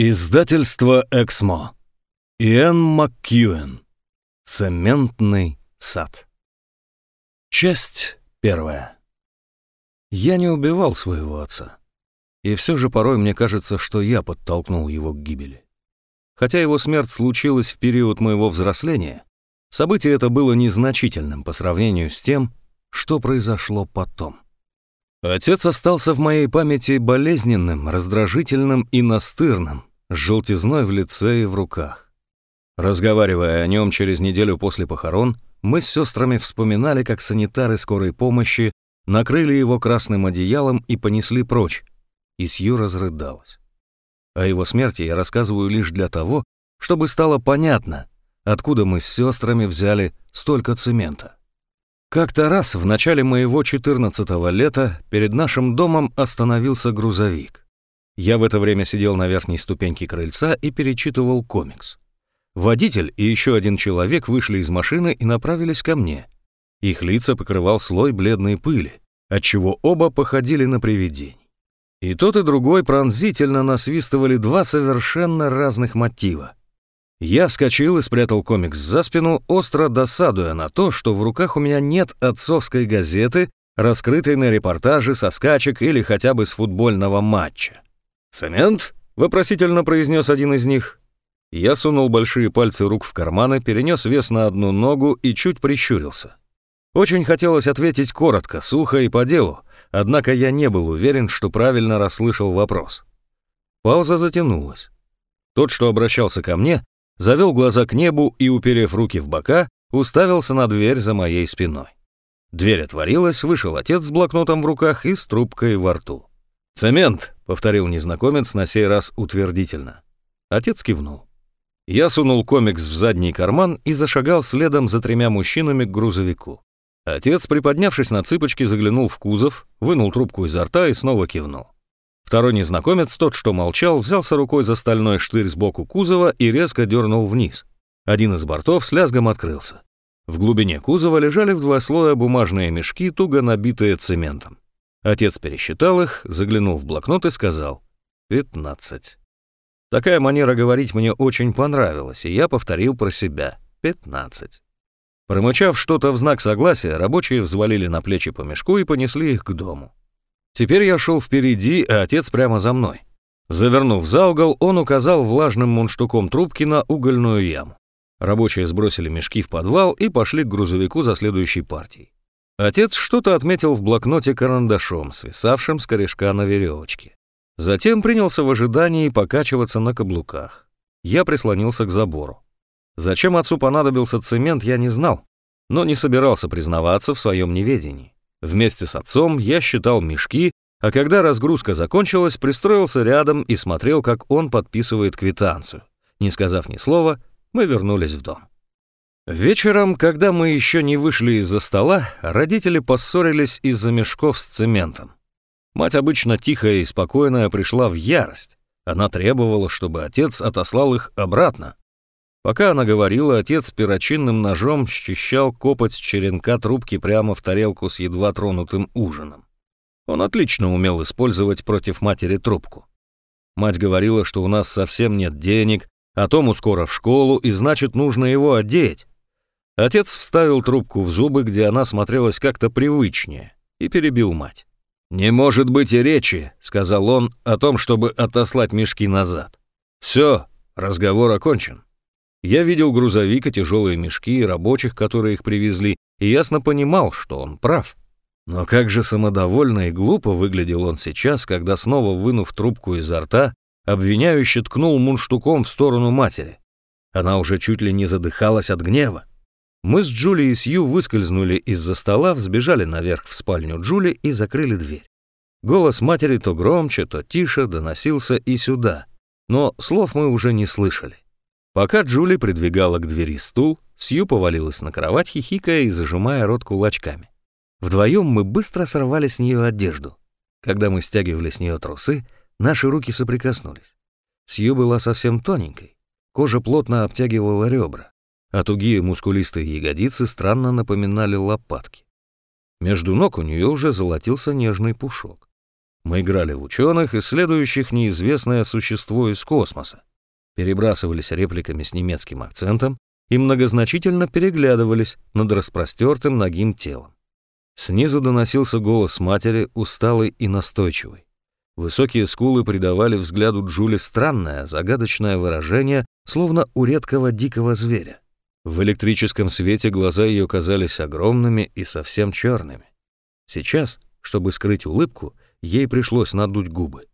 Издательство «Эксмо». Иэн Маккьюэн. Цементный сад. Часть первая. Я не убивал своего отца. И все же порой мне кажется, что я подтолкнул его к гибели. Хотя его смерть случилась в период моего взросления, событие это было незначительным по сравнению с тем, что произошло потом. Отец остался в моей памяти болезненным, раздражительным и настырным, с желтизной в лице и в руках. Разговаривая о нем через неделю после похорон, мы с сестрами вспоминали, как санитары скорой помощи накрыли его красным одеялом и понесли прочь, и Сью разрыдалась. О его смерти я рассказываю лишь для того, чтобы стало понятно, откуда мы с сестрами взяли столько цемента. Как-то раз в начале моего 14-го лета перед нашим домом остановился грузовик. Я в это время сидел на верхней ступеньке крыльца и перечитывал комикс. Водитель и еще один человек вышли из машины и направились ко мне. Их лица покрывал слой бледной пыли, отчего оба походили на привидений. И тот и другой пронзительно насвистывали два совершенно разных мотива. Я вскочил и спрятал комикс за спину, остро досадуя на то, что в руках у меня нет отцовской газеты, раскрытой на репортаже со скачек или хотя бы с футбольного матча. «Цемент?» — вопросительно произнес один из них. Я сунул большие пальцы рук в карманы, перенес вес на одну ногу и чуть прищурился. Очень хотелось ответить коротко, сухо и по делу, однако я не был уверен, что правильно расслышал вопрос. Пауза затянулась. Тот, что обращался ко мне, завел глаза к небу и, уперев руки в бока, уставился на дверь за моей спиной. Дверь отворилась, вышел отец с блокнотом в руках и с трубкой во рту. «Цемент», — повторил незнакомец на сей раз утвердительно. Отец кивнул. Я сунул комикс в задний карман и зашагал следом за тремя мужчинами к грузовику. Отец, приподнявшись на цыпочки, заглянул в кузов, вынул трубку изо рта и снова кивнул. Второй незнакомец, тот, что молчал, взялся рукой за стальной штырь сбоку кузова и резко дернул вниз. Один из бортов с лязгом открылся. В глубине кузова лежали в два слоя бумажные мешки, туго набитые цементом. Отец пересчитал их, заглянул в блокнот и сказал «пятнадцать». Такая манера говорить мне очень понравилась, и я повторил про себя «пятнадцать». Промычав что-то в знак согласия, рабочие взвалили на плечи по мешку и понесли их к дому. Теперь я шел впереди, а отец прямо за мной. Завернув за угол, он указал влажным мундштуком трубки на угольную яму. Рабочие сбросили мешки в подвал и пошли к грузовику за следующей партией. Отец что-то отметил в блокноте карандашом, свисавшим с корешка на веревочке. Затем принялся в ожидании покачиваться на каблуках. Я прислонился к забору. Зачем отцу понадобился цемент, я не знал, но не собирался признаваться в своем неведении. Вместе с отцом я считал мешки, а когда разгрузка закончилась, пристроился рядом и смотрел, как он подписывает квитанцию. Не сказав ни слова, мы вернулись в дом. Вечером, когда мы еще не вышли из-за стола, родители поссорились из-за мешков с цементом. Мать обычно тихая и спокойная пришла в ярость. Она требовала, чтобы отец отослал их обратно. Пока она говорила, отец перочинным ножом счищал копоть с черенка трубки прямо в тарелку с едва тронутым ужином. Он отлично умел использовать против матери трубку. Мать говорила, что у нас совсем нет денег, а Тому скоро в школу, и значит, нужно его одеть. Отец вставил трубку в зубы, где она смотрелась как-то привычнее, и перебил мать. «Не может быть и речи», — сказал он, — «о том, чтобы отослать мешки назад. Все, разговор окончен». Я видел грузовик и тяжелые мешки, и рабочих, которые их привезли, и ясно понимал, что он прав. Но как же самодовольно и глупо выглядел он сейчас, когда, снова вынув трубку изо рта, обвиняюще ткнул мунштуком в сторону матери. Она уже чуть ли не задыхалась от гнева. Мы с Джули и Сью выскользнули из-за стола, взбежали наверх в спальню Джули и закрыли дверь. Голос матери то громче, то тише доносился и сюда, но слов мы уже не слышали. Пока Джули придвигала к двери стул, Сью повалилась на кровать, хихикая и зажимая рот кулачками. Вдвоем мы быстро сорвали с нее одежду. Когда мы стягивали с нее трусы, наши руки соприкоснулись. Сью была совсем тоненькой, кожа плотно обтягивала ребра а тугие мускулистые ягодицы странно напоминали лопатки. Между ног у нее уже золотился нежный пушок. Мы играли в ученых, исследующих неизвестное существо из космоса, перебрасывались репликами с немецким акцентом и многозначительно переглядывались над распростертым ногим телом. Снизу доносился голос матери, усталый и настойчивый. Высокие скулы придавали взгляду Джули странное, загадочное выражение, словно у редкого дикого зверя. В электрическом свете глаза ее казались огромными и совсем черными. Сейчас, чтобы скрыть улыбку, ей пришлось надуть губы.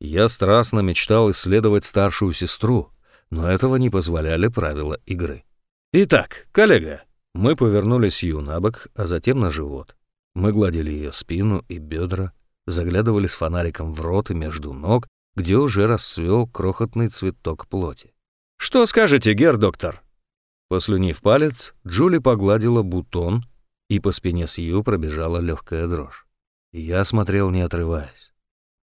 Я страстно мечтал исследовать старшую сестру, но этого не позволяли правила игры. «Итак, коллега», мы повернули Сью на бок, а затем на живот. Мы гладили ее спину и бедра, заглядывали с фонариком в рот и между ног, где уже расцвел крохотный цветок плоти. «Что скажете, гер-доктор?» Послюнив палец, Джули погладила бутон, и по спине Сью пробежала легкая дрожь. Я смотрел, не отрываясь.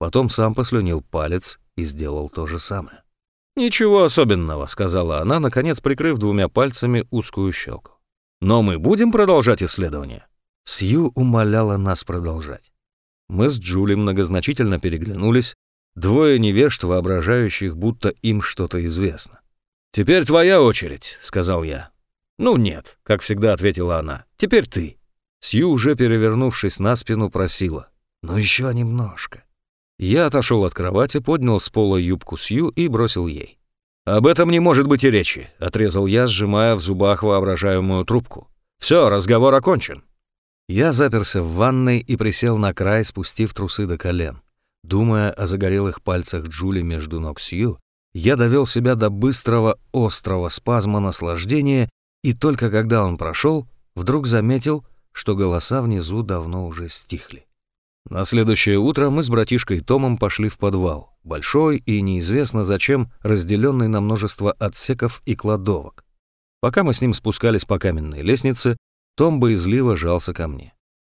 Потом сам послюнил палец и сделал то же самое. «Ничего особенного», — сказала она, наконец прикрыв двумя пальцами узкую щелку. «Но мы будем продолжать исследование?» Сью умоляла нас продолжать. Мы с Джули многозначительно переглянулись, двое невежд, воображающих, будто им что-то известно. «Теперь твоя очередь», — сказал я. «Ну нет», — как всегда ответила она. «Теперь ты». Сью, уже перевернувшись на спину, просила. «Ну еще немножко». Я отошел от кровати, поднял с пола юбку Сью и бросил ей. «Об этом не может быть и речи», — отрезал я, сжимая в зубах воображаемую трубку. «Все, разговор окончен». Я заперся в ванной и присел на край, спустив трусы до колен. Думая о загорелых пальцах Джули между ног Сью, я довел себя до быстрого, острого спазма наслаждения, и только когда он прошел, вдруг заметил, что голоса внизу давно уже стихли. На следующее утро мы с братишкой Томом пошли в подвал, большой и неизвестно зачем разделенный на множество отсеков и кладовок. Пока мы с ним спускались по каменной лестнице, том боязливо жался ко мне.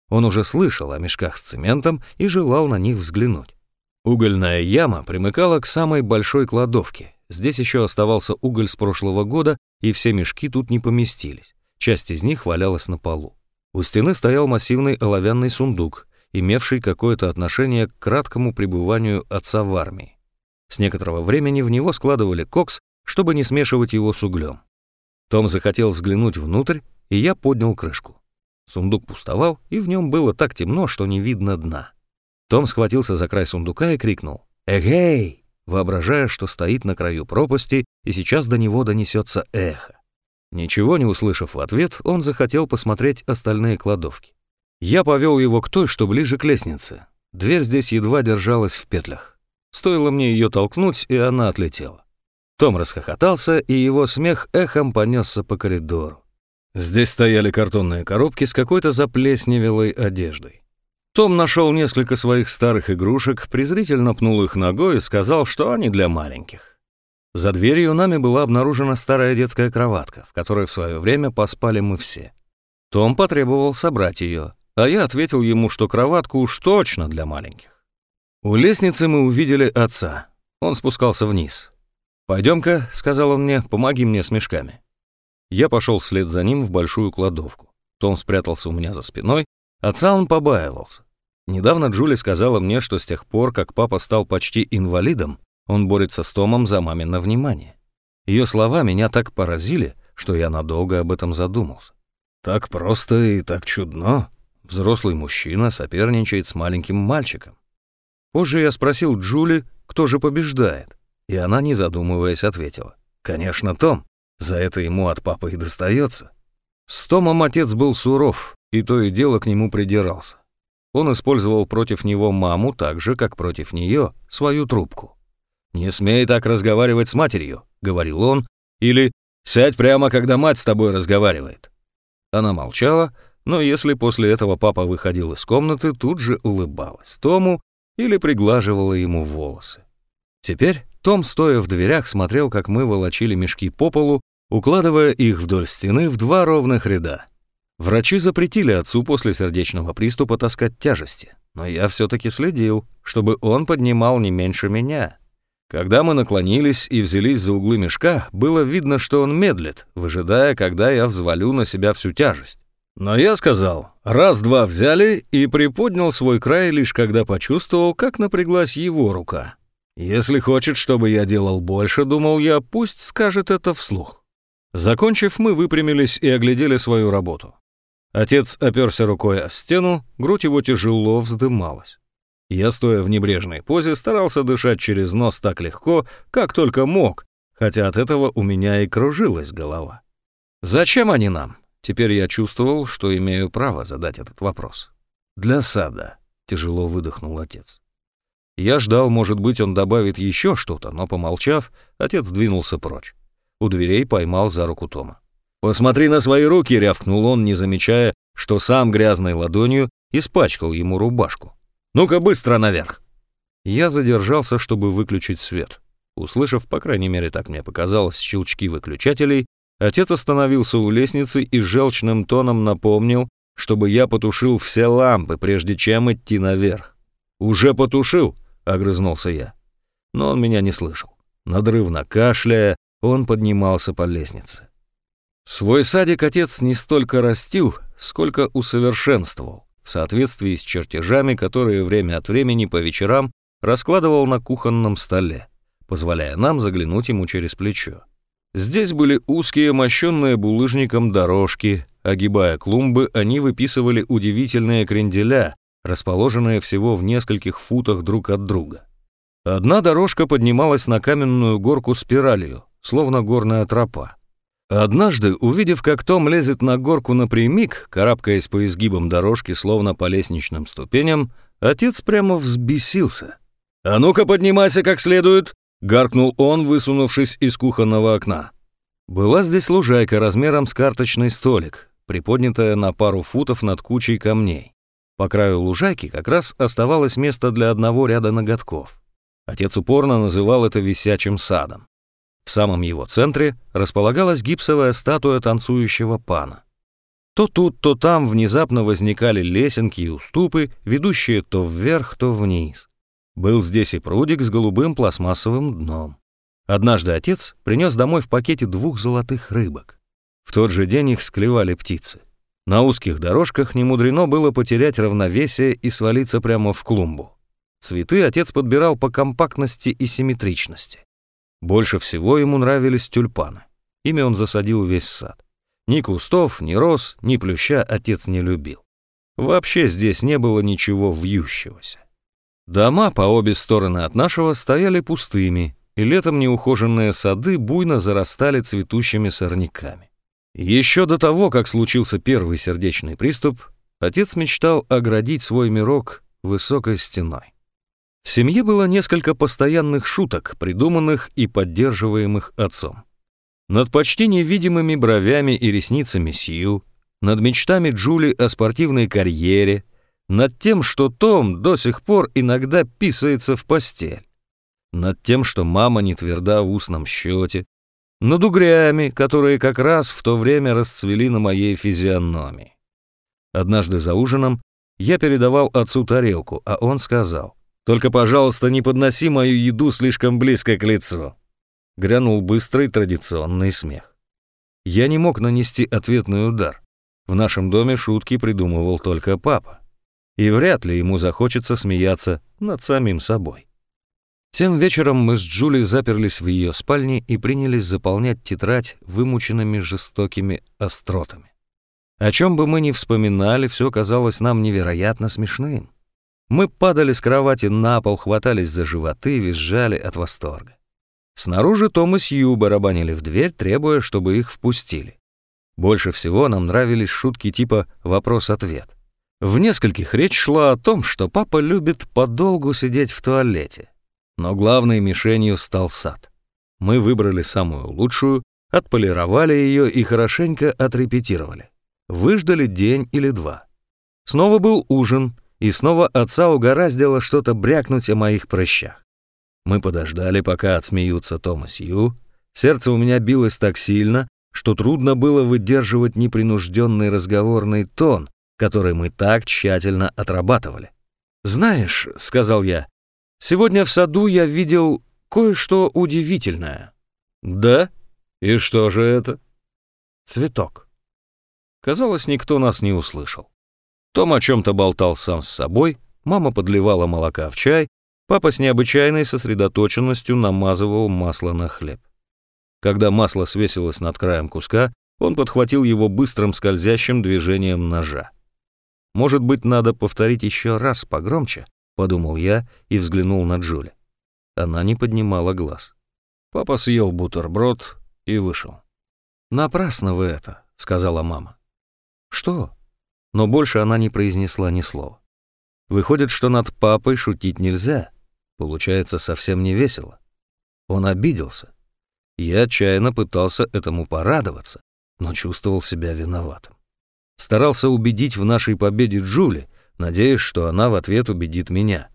Он уже слышал о мешках с цементом и желал на них взглянуть. Угольная яма примыкала к самой большой кладовке. Здесь еще оставался уголь с прошлого года, и все мешки тут не поместились. Часть из них валялась на полу. У стены стоял массивный оловянный сундук, имевший какое-то отношение к краткому пребыванию отца в армии. С некоторого времени в него складывали кокс, чтобы не смешивать его с углем. Том захотел взглянуть внутрь и я поднял крышку. Сундук пустовал, и в нем было так темно, что не видно дна. Том схватился за край сундука и крикнул «Эгей!», воображая, что стоит на краю пропасти, и сейчас до него донесется эхо. Ничего не услышав в ответ, он захотел посмотреть остальные кладовки. Я повел его к той, что ближе к лестнице. Дверь здесь едва держалась в петлях. Стоило мне ее толкнуть, и она отлетела. Том расхохотался, и его смех эхом понесся по коридору. Здесь стояли картонные коробки с какой-то заплесневелой одеждой. Том нашел несколько своих старых игрушек, презрительно пнул их ногой и сказал, что они для маленьких. За дверью нами была обнаружена старая детская кроватка, в которой в свое время поспали мы все. Том потребовал собрать ее, а я ответил ему, что кроватку уж точно для маленьких. У лестницы мы увидели отца. Он спускался вниз. «Пойдем-ка», — сказал он мне, — «помоги мне с мешками». Я пошел вслед за ним в большую кладовку. Том спрятался у меня за спиной, отца он побаивался. Недавно Джули сказала мне, что с тех пор, как папа стал почти инвалидом, он борется с Томом за мамино внимание. Ее слова меня так поразили, что я надолго об этом задумался. Так просто и так чудно. Взрослый мужчина соперничает с маленьким мальчиком. Позже я спросил Джули, кто же побеждает, и она, не задумываясь, ответила. «Конечно, Том. За это ему от папы и достается. С Томом отец был суров, и то и дело к нему придирался. Он использовал против него маму так же, как против нее свою трубку. «Не смей так разговаривать с матерью», — говорил он, или «сядь прямо, когда мать с тобой разговаривает». Она молчала, но если после этого папа выходил из комнаты, тут же улыбалась Тому или приглаживала ему волосы. Теперь Том, стоя в дверях, смотрел, как мы волочили мешки по полу, укладывая их вдоль стены в два ровных ряда. Врачи запретили отцу после сердечного приступа таскать тяжести, но я все-таки следил, чтобы он поднимал не меньше меня. Когда мы наклонились и взялись за углы мешка, было видно, что он медлит, выжидая, когда я взвалю на себя всю тяжесть. Но я сказал, раз-два взяли и приподнял свой край, лишь когда почувствовал, как напряглась его рука. Если хочет, чтобы я делал больше, думал я, пусть скажет это вслух. Закончив, мы выпрямились и оглядели свою работу. Отец оперся рукой о стену, грудь его тяжело вздымалась. Я, стоя в небрежной позе, старался дышать через нос так легко, как только мог, хотя от этого у меня и кружилась голова. «Зачем они нам?» Теперь я чувствовал, что имею право задать этот вопрос. «Для сада», — тяжело выдохнул отец. Я ждал, может быть, он добавит еще что-то, но, помолчав, отец двинулся прочь. У дверей поймал за руку Тома. «Посмотри на свои руки!» — рявкнул он, не замечая, что сам грязной ладонью испачкал ему рубашку. «Ну-ка быстро наверх!» Я задержался, чтобы выключить свет. Услышав, по крайней мере, так мне показалось, щелчки выключателей, отец остановился у лестницы и желчным тоном напомнил, чтобы я потушил все лампы, прежде чем идти наверх. «Уже потушил?» — огрызнулся я. Но он меня не слышал. Надрывно кашляя, он поднимался по лестнице. Свой садик отец не столько растил, сколько усовершенствовал, в соответствии с чертежами, которые время от времени по вечерам раскладывал на кухонном столе, позволяя нам заглянуть ему через плечо. Здесь были узкие, мощенные булыжником дорожки, огибая клумбы, они выписывали удивительные кренделя, расположенные всего в нескольких футах друг от друга. Одна дорожка поднималась на каменную горку спиралью, словно горная тропа. Однажды, увидев, как Том лезет на горку напрямик, карабкаясь по изгибам дорожки, словно по лестничным ступеням, отец прямо взбесился. «А ну-ка поднимайся как следует!» — гаркнул он, высунувшись из кухонного окна. Была здесь лужайка размером с карточный столик, приподнятая на пару футов над кучей камней. По краю лужайки как раз оставалось место для одного ряда ноготков. Отец упорно называл это висячим садом. В самом его центре располагалась гипсовая статуя танцующего пана. То тут, то там внезапно возникали лесенки и уступы, ведущие то вверх, то вниз. Был здесь и прудик с голубым пластмассовым дном. Однажды отец принес домой в пакете двух золотых рыбок. В тот же день их склевали птицы. На узких дорожках немудрено было потерять равновесие и свалиться прямо в клумбу. Цветы отец подбирал по компактности и симметричности. Больше всего ему нравились тюльпаны. Ими он засадил весь сад. Ни кустов, ни роз, ни плюща отец не любил. Вообще здесь не было ничего вьющегося. Дома по обе стороны от нашего стояли пустыми, и летом неухоженные сады буйно зарастали цветущими сорняками. Еще до того, как случился первый сердечный приступ, отец мечтал оградить свой мирок высокой стеной. В семье было несколько постоянных шуток, придуманных и поддерживаемых отцом. Над почти невидимыми бровями и ресницами Сью, над мечтами Джули о спортивной карьере, над тем, что Том до сих пор иногда писается в постель, над тем, что мама не тверда в устном счете, над угрями, которые как раз в то время расцвели на моей физиономии. Однажды за ужином я передавал отцу тарелку, а он сказал, только, пожалуйста, не подноси мою еду слишком близко к лицу». Грянул быстрый традиционный смех. Я не мог нанести ответный удар. В нашем доме шутки придумывал только папа. И вряд ли ему захочется смеяться над самим собой. Тем вечером мы с Джули заперлись в ее спальне и принялись заполнять тетрадь вымученными жестокими остротами. О чем бы мы ни вспоминали, все казалось нам невероятно смешным. Мы падали с кровати на пол, хватались за животы, визжали от восторга. Снаружи Том и Сью барабанили в дверь, требуя, чтобы их впустили. Больше всего нам нравились шутки типа «вопрос-ответ». В нескольких речь шла о том, что папа любит подолгу сидеть в туалете. Но главной мишенью стал сад. Мы выбрали самую лучшую, отполировали ее и хорошенько отрепетировали. Выждали день или два. Снова был ужин, и снова отца угораздило что-то брякнуть о моих прыщах. Мы подождали, пока отсмеются Томас Ю. Сердце у меня билось так сильно, что трудно было выдерживать непринужденный разговорный тон, который мы так тщательно отрабатывали. «Знаешь», — сказал я, — «сегодня в саду я видел кое-что удивительное». «Да? И что же это?» «Цветок». Казалось, никто нас не услышал. Том о чем-то болтал сам с собой, мама подливала молока в чай, папа с необычайной сосредоточенностью намазывал масло на хлеб. Когда масло свесилось над краем куска, он подхватил его быстрым скользящим движением ножа. «Может быть, надо повторить еще раз погромче?» — подумал я и взглянул на Джули. Она не поднимала глаз. Папа съел бутерброд и вышел. «Напрасно вы это», — сказала мама. «Что?» Но больше она не произнесла ни слова. Выходит, что над папой шутить нельзя. Получается совсем не весело. Он обиделся. Я отчаянно пытался этому порадоваться, но чувствовал себя виноватым. Старался убедить в нашей победе Джули, надеясь, что она в ответ убедит меня.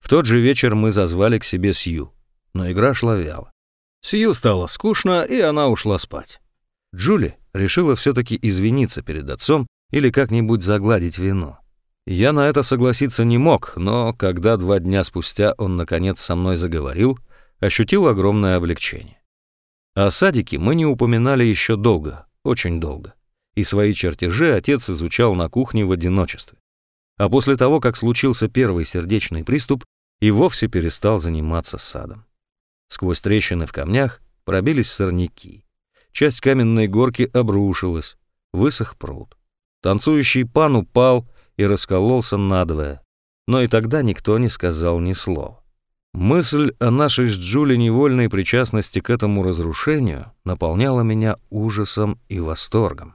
В тот же вечер мы зазвали к себе Сью, но игра шла вяло. Сью стало скучно, и она ушла спать. Джули решила все-таки извиниться перед отцом или как-нибудь загладить вину. Я на это согласиться не мог, но когда два дня спустя он наконец со мной заговорил, ощутил огромное облегчение. О садике мы не упоминали еще долго, очень долго, и свои чертежи отец изучал на кухне в одиночестве. А после того, как случился первый сердечный приступ, и вовсе перестал заниматься садом. Сквозь трещины в камнях пробились сорняки. Часть каменной горки обрушилась, высох пруд. Танцующий пан упал и раскололся надвое, но и тогда никто не сказал ни слова. Мысль о нашей с Джули невольной причастности к этому разрушению наполняла меня ужасом и восторгом.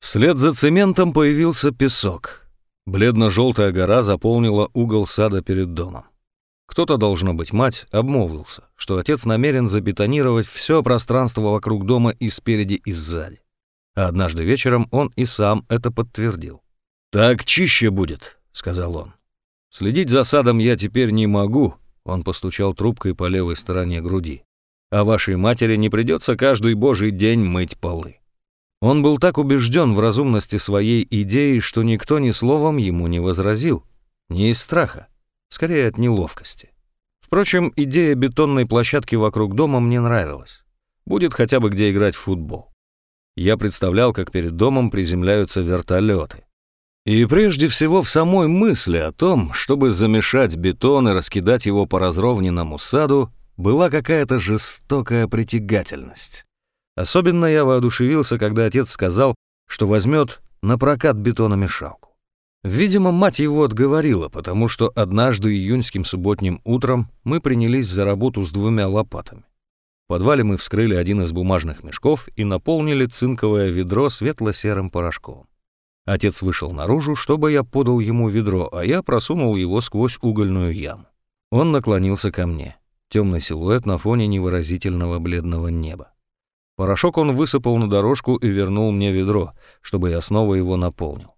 Вслед за цементом появился песок. Бледно-желтая гора заполнила угол сада перед домом. Кто-то, должно быть мать, обмолвился, что отец намерен забетонировать все пространство вокруг дома и спереди, и сзади. А однажды вечером он и сам это подтвердил. «Так чище будет», — сказал он. «Следить за садом я теперь не могу», — он постучал трубкой по левой стороне груди. «А вашей матери не придется каждый божий день мыть полы». Он был так убежден в разумности своей идеи, что никто ни словом ему не возразил. Не из страха, скорее от неловкости. Впрочем, идея бетонной площадки вокруг дома мне нравилась. Будет хотя бы где играть в футбол. Я представлял, как перед домом приземляются вертолеты. И прежде всего в самой мысли о том, чтобы замешать бетон и раскидать его по разровненному саду, была какая-то жестокая притягательность. Особенно я воодушевился, когда отец сказал, что возьмет на прокат бетономешалку. Видимо, мать его отговорила, потому что однажды июньским субботним утром мы принялись за работу с двумя лопатами. Подвале мы вскрыли один из бумажных мешков и наполнили цинковое ведро светло-серым порошком. Отец вышел наружу, чтобы я подал ему ведро, а я просунул его сквозь угольную яму. Он наклонился ко мне. Темный силуэт на фоне невыразительного бледного неба. Порошок он высыпал на дорожку и вернул мне ведро, чтобы я снова его наполнил.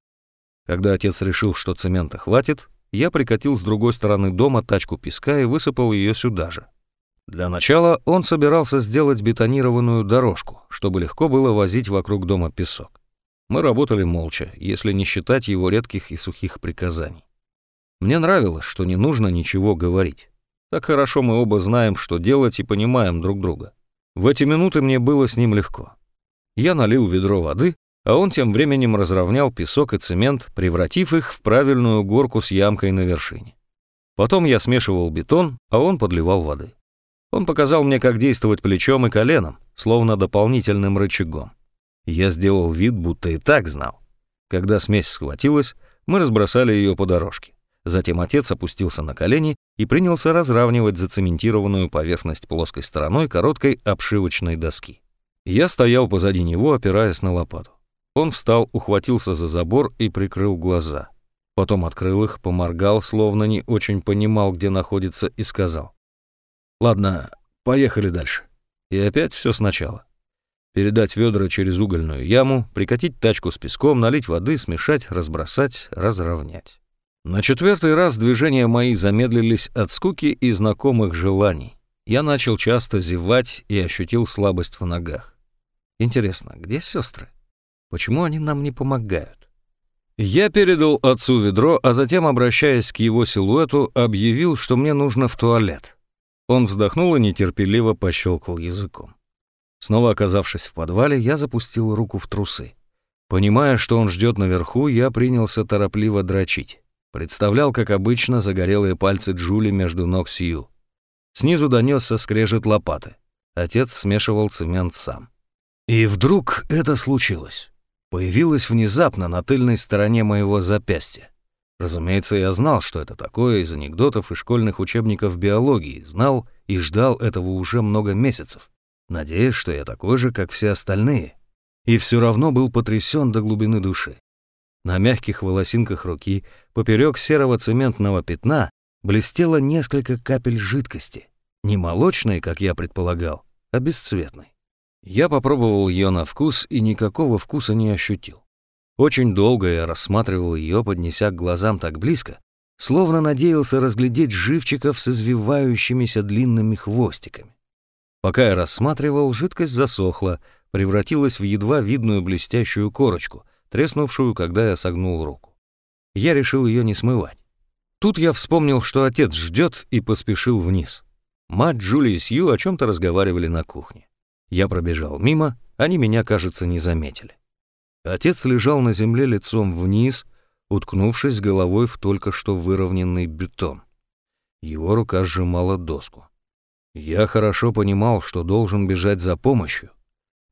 Когда отец решил, что цемента хватит, я прикатил с другой стороны дома тачку песка и высыпал ее сюда же. Для начала он собирался сделать бетонированную дорожку, чтобы легко было возить вокруг дома песок. Мы работали молча, если не считать его редких и сухих приказаний. Мне нравилось, что не нужно ничего говорить. Так хорошо мы оба знаем, что делать и понимаем друг друга. В эти минуты мне было с ним легко. Я налил ведро воды, а он тем временем разровнял песок и цемент, превратив их в правильную горку с ямкой на вершине. Потом я смешивал бетон, а он подливал воды. Он показал мне, как действовать плечом и коленом, словно дополнительным рычагом. Я сделал вид, будто и так знал. Когда смесь схватилась, мы разбросали ее по дорожке. Затем отец опустился на колени и принялся разравнивать зацементированную поверхность плоской стороной короткой обшивочной доски. Я стоял позади него, опираясь на лопату. Он встал, ухватился за забор и прикрыл глаза. Потом открыл их, поморгал, словно не очень понимал, где находится, и сказал. «Ладно, поехали дальше». И опять все сначала. Передать ведра через угольную яму, прикатить тачку с песком, налить воды, смешать, разбросать, разровнять. На четвертый раз движения мои замедлились от скуки и знакомых желаний. Я начал часто зевать и ощутил слабость в ногах. Интересно, где сестры? Почему они нам не помогают? Я передал отцу ведро, а затем, обращаясь к его силуэту, объявил, что мне нужно в туалет. Он вздохнул и нетерпеливо пощелкал языком. Снова оказавшись в подвале, я запустил руку в трусы. Понимая, что он ждет наверху, я принялся торопливо дрочить. Представлял, как обычно, загорелые пальцы Джули между ног Сью. Снизу донесся скрежет лопаты. Отец смешивал цемент сам. И вдруг это случилось. Появилось внезапно на тыльной стороне моего запястья. Разумеется, я знал, что это такое из анекдотов и школьных учебников биологии, знал и ждал этого уже много месяцев, надеясь, что я такой же, как все остальные. И все равно был потрясен до глубины души. На мягких волосинках руки, поперек серого цементного пятна, блестело несколько капель жидкости. Не молочной, как я предполагал, а бесцветной. Я попробовал ее на вкус и никакого вкуса не ощутил. Очень долго я рассматривал ее, поднеся к глазам так близко, словно надеялся разглядеть живчиков с извивающимися длинными хвостиками. Пока я рассматривал, жидкость засохла, превратилась в едва видную блестящую корочку, треснувшую, когда я согнул руку. Я решил ее не смывать. Тут я вспомнил, что отец ждет, и поспешил вниз. Мать Джули и Сью о чем-то разговаривали на кухне. Я пробежал мимо, они меня, кажется, не заметили. Отец лежал на земле лицом вниз, уткнувшись головой в только что выровненный бетон. Его рука сжимала доску. Я хорошо понимал, что должен бежать за помощью,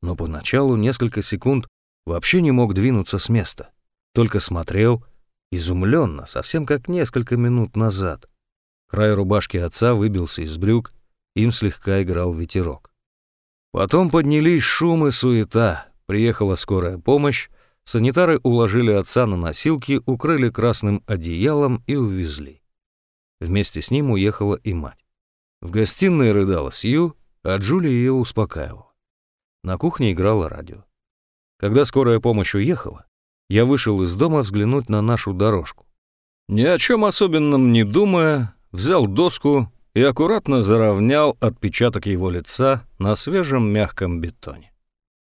но поначалу несколько секунд вообще не мог двинуться с места, только смотрел изумленно, совсем как несколько минут назад. Край рубашки отца выбился из брюк, им слегка играл ветерок. Потом поднялись шум и суета, Приехала скорая помощь, санитары уложили отца на носилки, укрыли красным одеялом и увезли. Вместе с ним уехала и мать. В гостиной рыдала Сью, а Джули ее успокаивала. На кухне играло радио. Когда скорая помощь уехала, я вышел из дома взглянуть на нашу дорожку. Ни о чем особенном не думая, взял доску и аккуратно заровнял отпечаток его лица на свежем мягком бетоне.